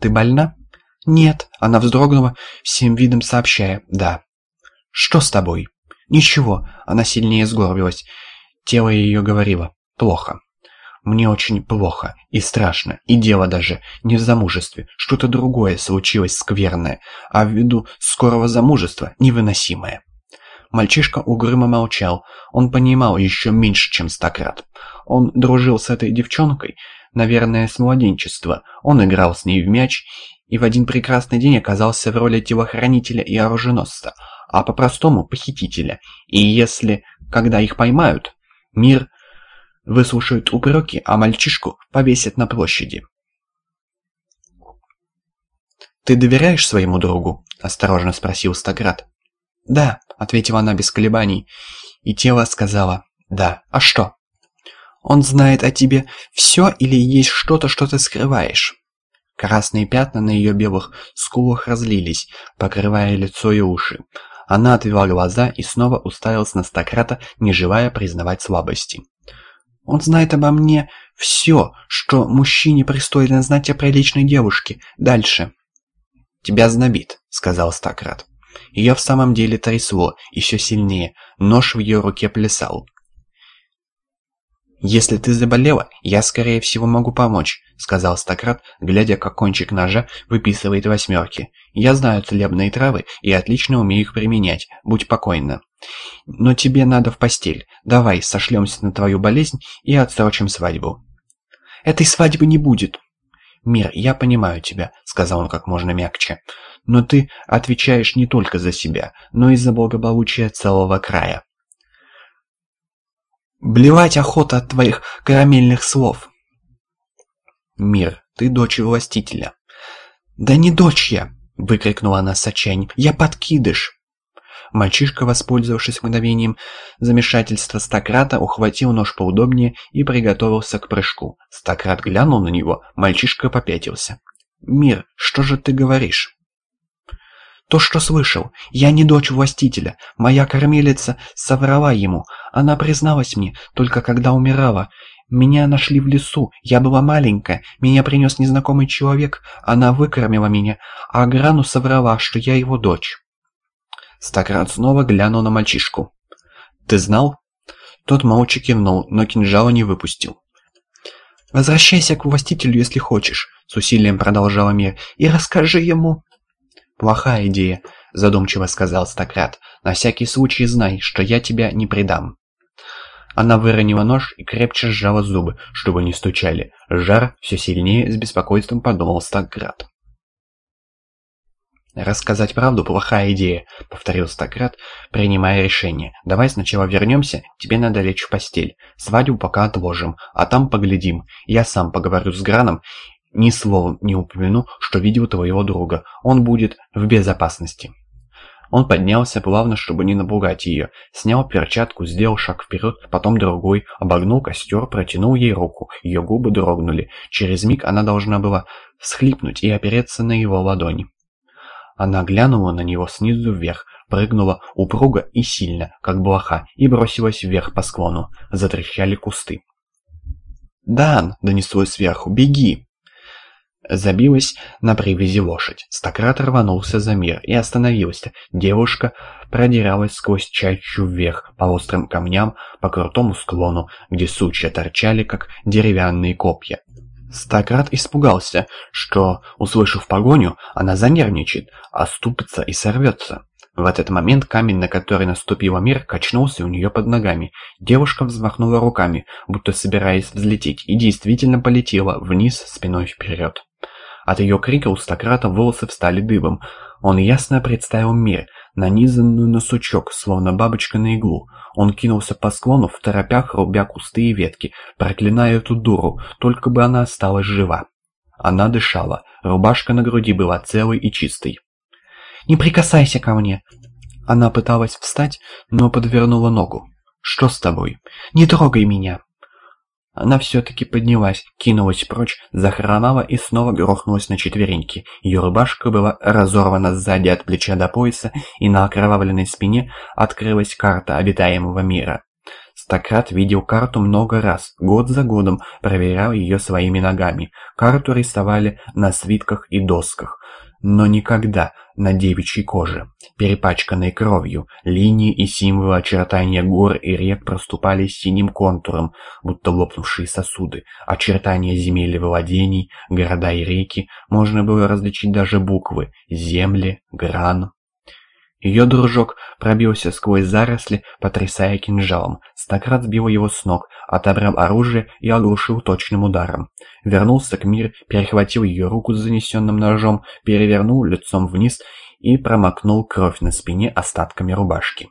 ты больна?» «Нет», — она вздрогнула, всем видом сообщая «да». «Что с тобой?» «Ничего», — она сильнее сгорбилась. Тело ее говорило «плохо». Мне очень плохо и страшно, и дело даже не в замужестве, что-то другое случилось скверное, а ввиду скорого замужества невыносимое. Мальчишка угрюмо молчал, он понимал еще меньше, чем Стократ. Он дружил с этой девчонкой, наверное, с младенчества, он играл с ней в мяч и в один прекрасный день оказался в роли телохранителя и оруженосца, а по-простому похитителя. И если, когда их поймают, мир выслушают упреки, а мальчишку повесят на площади. «Ты доверяешь своему другу?» – осторожно спросил Стаград. «Да», – ответила она без колебаний, и тело сказала «да». «А что?» «Он знает о тебе все или есть что-то, что ты скрываешь?» Красные пятна на ее белых скулах разлились, покрывая лицо и уши. Она отвела глаза и снова уставилась на Стократа, не желая признавать слабости. Он знает обо мне все, что мужчине пристойно знать о приличной девушке. Дальше. «Тебя знобит», — сказал Стакрат. Ее в самом деле трясло, еще сильнее. Нож в ее руке плясал. «Если ты заболела, я, скорее всего, могу помочь», — сказал Стократ, глядя, как кончик ножа выписывает восьмерки. «Я знаю целебные травы и отлично умею их применять. Будь покойна». Но тебе надо в постель. Давай, сошлемся на твою болезнь и отсрочим свадьбу». «Этой свадьбы не будет». «Мир, я понимаю тебя», — сказал он как можно мягче. «Но ты отвечаешь не только за себя, но и за благополучие целого края». «Блевать охота от твоих карамельных слов». «Мир, ты дочь властителя». «Да не дочь я!» — выкрикнула она с отчаянием. «Я подкидыш!» Мальчишка, воспользовавшись мгновением замешательства Стократа, ухватил нож поудобнее и приготовился к прыжку. Стократ глянул на него, мальчишка попятился. «Мир, что же ты говоришь?» «То, что слышал. Я не дочь властителя. Моя кормилица соврала ему. Она призналась мне, только когда умирала. Меня нашли в лесу, я была маленькая, меня принес незнакомый человек, она выкормила меня, а Грану соврала, что я его дочь». Стократ снова глянул на мальчишку. «Ты знал?» Тот молча кивнул, но кинжала не выпустил. «Возвращайся к властителю, если хочешь», — с усилием продолжала Мир, — «и расскажи ему». «Плохая идея», — задумчиво сказал Стократ. «На всякий случай знай, что я тебя не предам». Она выронила нож и крепче сжала зубы, чтобы не стучали. Жар все сильнее с беспокойством подумал Стократ. «Рассказать правду – плохая идея», – повторил Стократ, принимая решение. «Давай сначала вернемся, тебе надо лечь в постель. Свадьбу пока отложим, а там поглядим. Я сам поговорю с Граном, ни словом не упомяну, что видел твоего друга. Он будет в безопасности». Он поднялся плавно, чтобы не напугать ее, снял перчатку, сделал шаг вперед, потом другой, обогнул костер, протянул ей руку, ее губы дрогнули. Через миг она должна была всхлипнуть и опереться на его ладони. Она глянула на него снизу вверх, прыгнула упруго и сильно, как блоха, и бросилась вверх по склону. Затрещали кусты. «Дан!» — донеслось сверху. «Беги!» Забилась на привязи лошадь. Стократ рванулся за мир и остановился. Девушка продиралась сквозь чащу вверх, по острым камням, по крутому склону, где сучья торчали, как деревянные копья. Стократ испугался, что, услышав погоню, она занервничает, оступится и сорвется. В этот момент камень, на который наступила мир, качнулся у нее под ногами. Девушка взмахнула руками, будто собираясь взлететь, и действительно полетела вниз спиной вперед. От ее крика у Стократа волосы встали дыбом. Он ясно представил мир, нанизанную на сучок, словно бабочка на иглу. Он кинулся по склону в торопях, рубя кусты и ветки, проклиная эту дуру, только бы она осталась жива. Она дышала, рубашка на груди была целой и чистой. «Не прикасайся ко мне!» Она пыталась встать, но подвернула ногу. «Что с тобой?» «Не трогай меня!» Она все-таки поднялась, кинулась прочь, захромала и снова грохнулась на четвереньки. Ее рубашка была разорвана сзади от плеча до пояса, и на окровавленной спине открылась карта обитаемого мира. Стократ видел карту много раз, год за годом проверял ее своими ногами. Карту рисовали на свитках и досках, но никогда на девичьей коже, перепачканной кровью. Линии и символы очертания гор и рек проступали синим контуром, будто лопнувшие сосуды. Очертания земель и владений, города и реки, можно было различить даже буквы «Земли», «Гран», ее дружок пробился сквозь заросли, потрясая кинжалом. Стократ сбил его с ног, отобрал оружие и оглушил точным ударом. Вернулся к Мир, перехватил ее руку с занесенным ножом, перевернул лицом вниз и промокнул кровь на спине остатками рубашки.